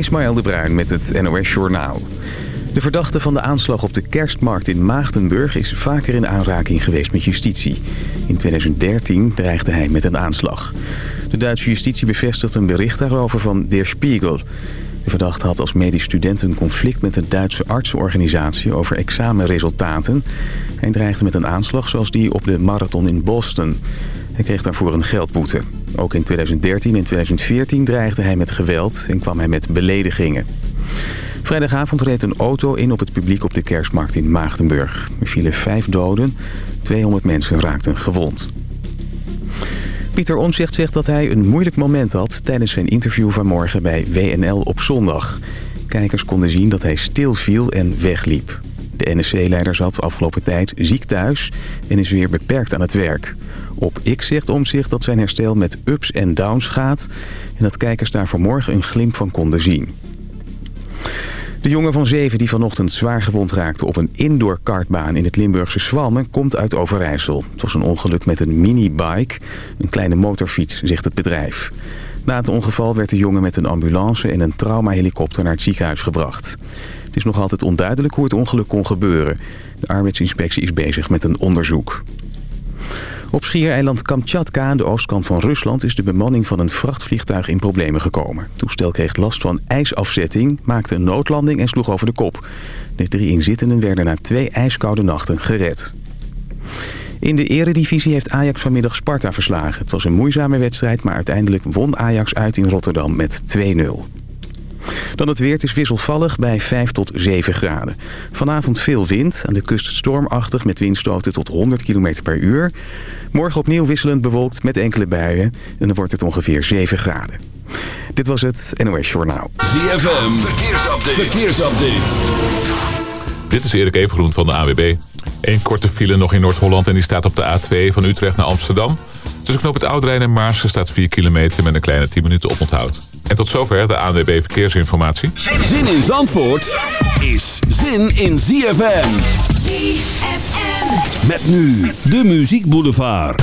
Ismaël de Bruin met het NOS Journaal. De verdachte van de aanslag op de kerstmarkt in Maagdenburg... is vaker in aanraking geweest met justitie. In 2013 dreigde hij met een aanslag. De Duitse justitie bevestigt een bericht daarover van Der Spiegel. De verdachte had als medisch student een conflict met de Duitse artsenorganisatie... over examenresultaten. Hij dreigde met een aanslag zoals die op de marathon in Boston... Hij kreeg daarvoor een geldboete. Ook in 2013 en 2014 dreigde hij met geweld en kwam hij met beledigingen. Vrijdagavond reed een auto in op het publiek op de kerstmarkt in Maagdenburg. Er vielen vijf doden, 200 mensen raakten gewond. Pieter Omzicht zegt dat hij een moeilijk moment had tijdens zijn interview vanmorgen bij WNL op zondag. Kijkers konden zien dat hij stilviel en wegliep. De NSC-leider zat afgelopen tijd ziek thuis en is weer beperkt aan het werk. Op X zegt Omzicht dat zijn herstel met ups en downs gaat... en dat kijkers daar vanmorgen een glimp van konden zien. De jongen van zeven die vanochtend zwaar gewond raakte op een indoor kartbaan in het Limburgse Zwalmen komt uit Overijssel. Het was een ongeluk met een minibike, een kleine motorfiets, zegt het bedrijf. Na het ongeval werd de jongen met een ambulance en een traumahelikopter naar het ziekenhuis gebracht. Het is nog altijd onduidelijk hoe het ongeluk kon gebeuren. De arbeidsinspectie is bezig met een onderzoek. Op schiereiland Kamchatka aan de oostkant van Rusland is de bemanning van een vrachtvliegtuig in problemen gekomen. Het toestel kreeg last van ijsafzetting, maakte een noodlanding en sloeg over de kop. De drie inzittenden werden na twee ijskoude nachten gered. In de eredivisie heeft Ajax vanmiddag Sparta verslagen. Het was een moeizame wedstrijd, maar uiteindelijk won Ajax uit in Rotterdam met 2-0. Dan het weer. Is wisselvallig bij 5 tot 7 graden. Vanavond veel wind. Aan de kust stormachtig met windstoten tot 100 km per uur. Morgen opnieuw wisselend bewolkt met enkele buien. En dan wordt het ongeveer 7 graden. Dit was het NOS Journaal. ZFM. Verkeersupdate. Verkeersupdate. Dit is Erik Evengroen van de AWB. Eén korte file nog in Noord-Holland en die staat op de A2 van Utrecht naar Amsterdam. Tussen knop het Oudrijn en Maarsen staat 4 kilometer met een kleine 10 minuten oponthoud. En tot zover de ANWB Verkeersinformatie. Zin in Zandvoort is zin in ZFM. ZFM. Met nu de Muziek Boulevard.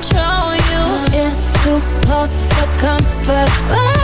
control you. It's too close for comfort.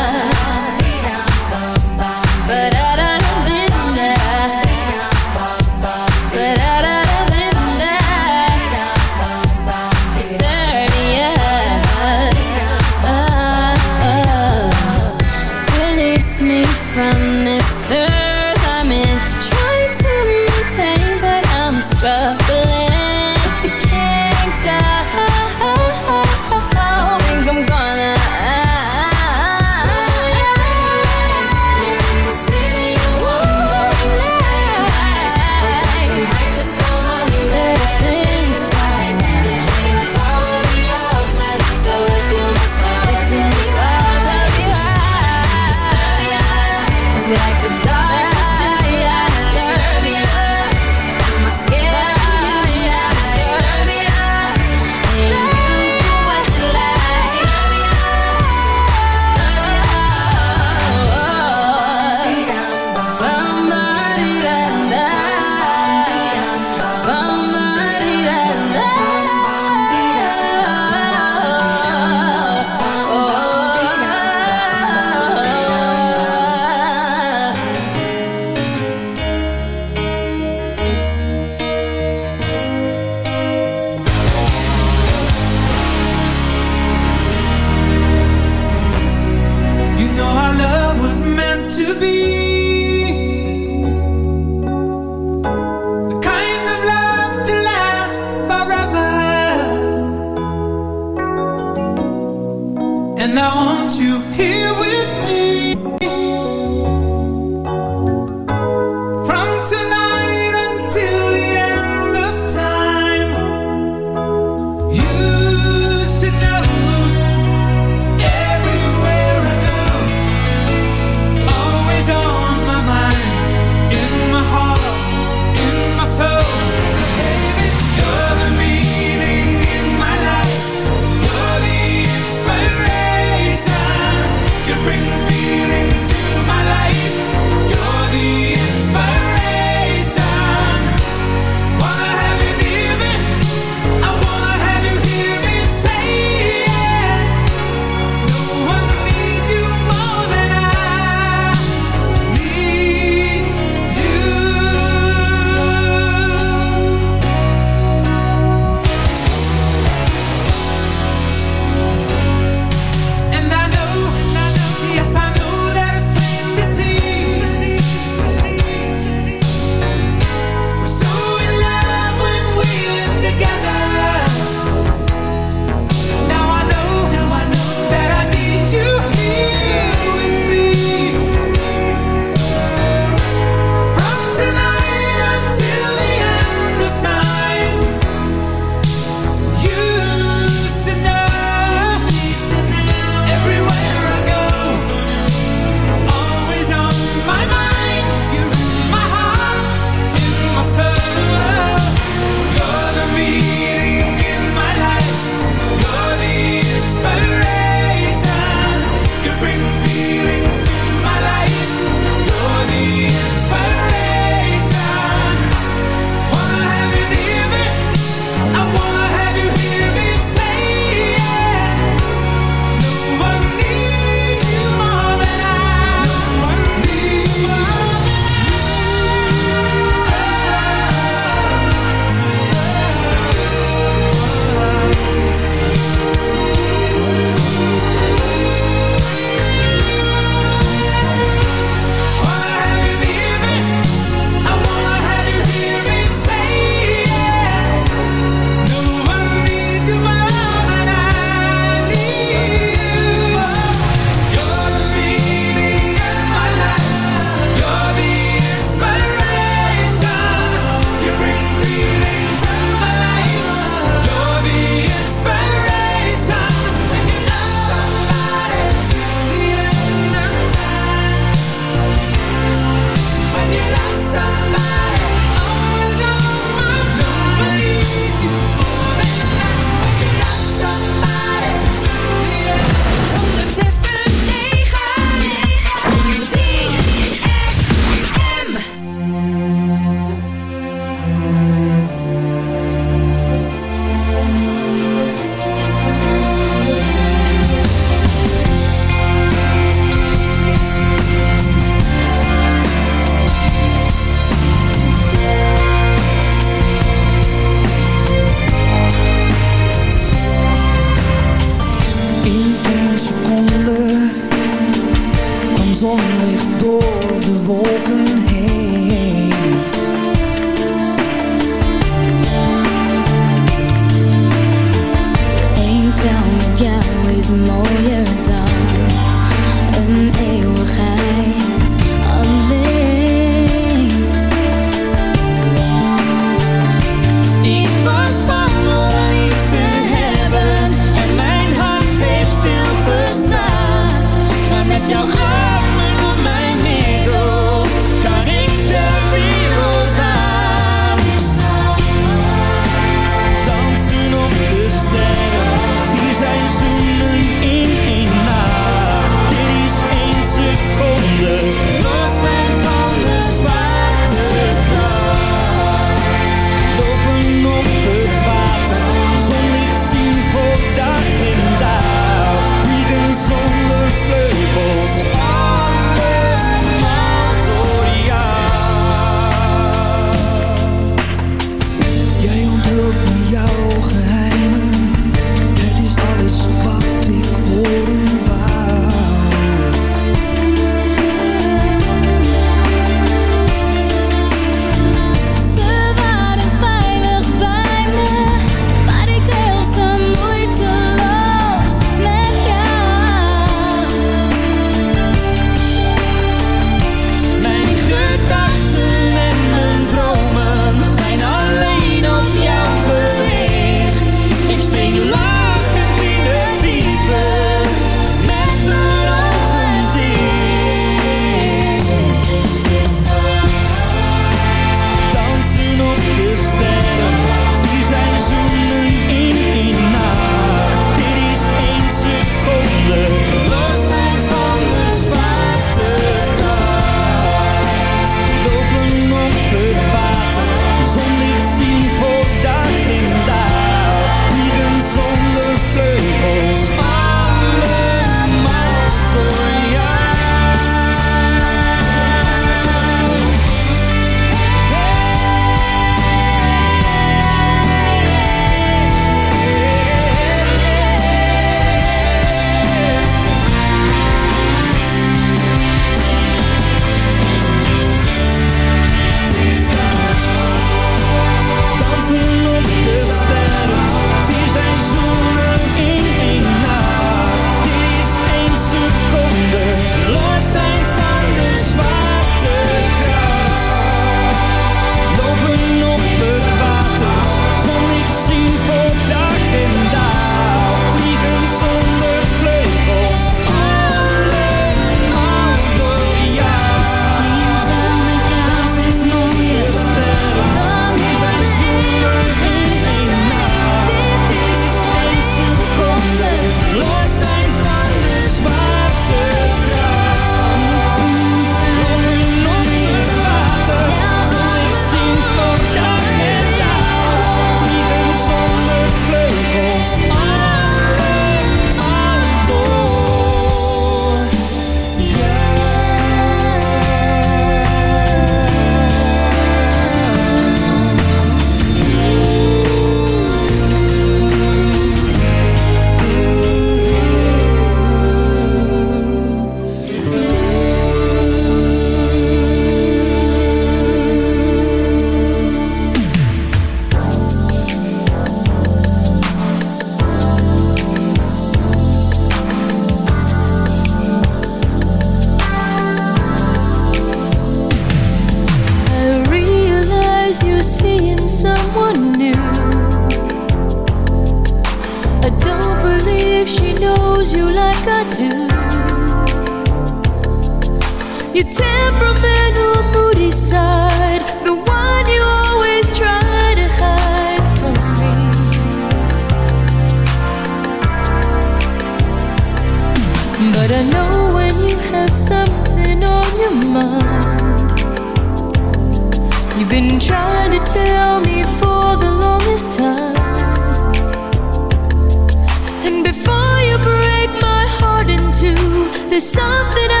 There's something